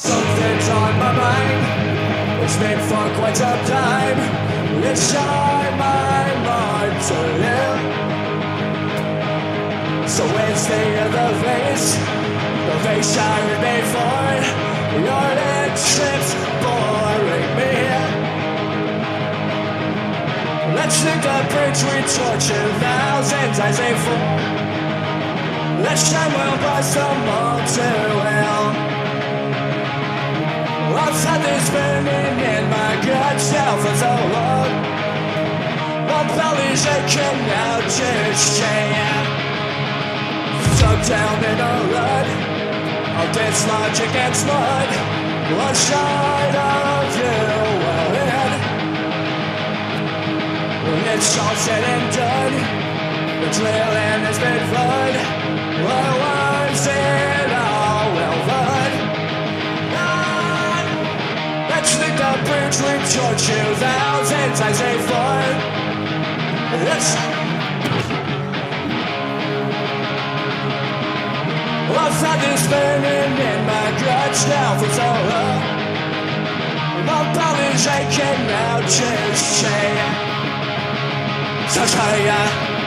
Something's on my mind. It's been for quite some time. It's on my mind to live. So it's the other face, the face I made for. Your lips boring me. Let's think the bridge we torture thousands I say for. Let's shine well by someone to this burning in my gut now for so long. My belly's aching now, just yeah. Stuck down in a rut of dislodge against mud. One side of you, well, in. When it's all said and done, the drilling has been flood. The bridge we torture thousands I say for Let's I've had this burning in my guts now for so long My body's aching now just say So sorry, yeah